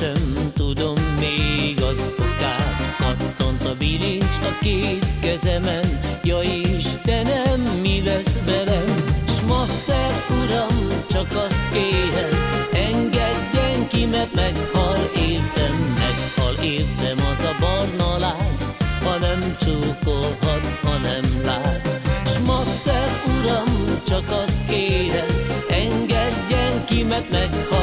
sem tudom még az okát. Kattant a bilincs a két kezemen. Ja Istenem, mi lesz velem? S masszer uram, csak azt kérem Engedjen ki, mert meghal értem. Meghal értem az a barna lány Ha nem csókolhat, ha nem lát. S masszer uram, csak azt kérem Engedjen ki, mert meghal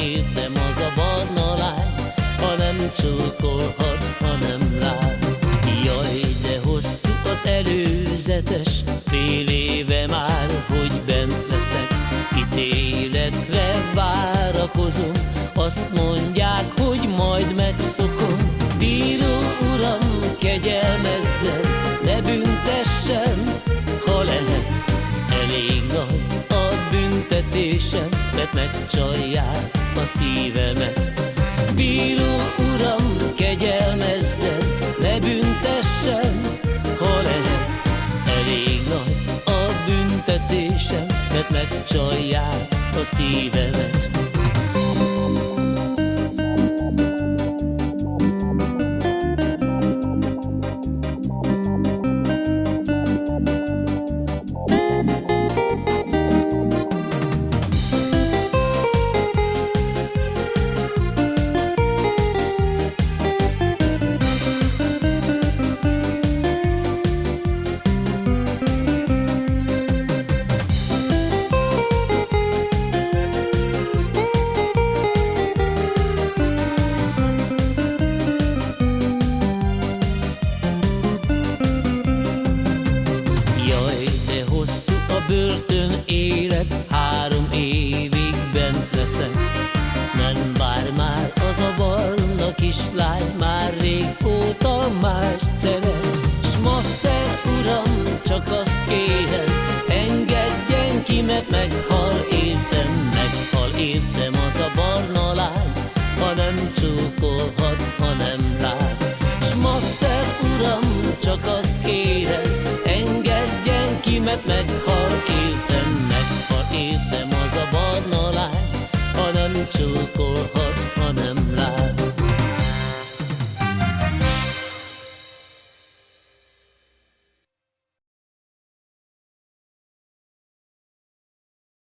meghal értem az a barna lány, ha nem csókolhat, ha nem lát. Jaj, de hosszú az előzetes, fél éve már, hogy bent leszek, ítéletre várakozom, azt mondják, hogy majd megszokom. Bíró uram, kegyelmezzen, ne büntessen, ha lehet, elég nagy a büntetésem, mert megcsalják a szívemet. Bíró uram, kegyelmezzen, ne büntessen, ha lehet. Elég nagy a büntetésem, mert megcsalják a szívemet. Élet, három évig bent leszek. Nem vár már az a barna kislány, már régóta más szeret. S masszer, uram, csak azt kérem, engedjen ki, mert meghal értem, meghal értem az a barna lány, ha nem csókolhat, ha nem lát. S masszer, uram, csak azt kérem, engedjen ki, mert meghal meghal értem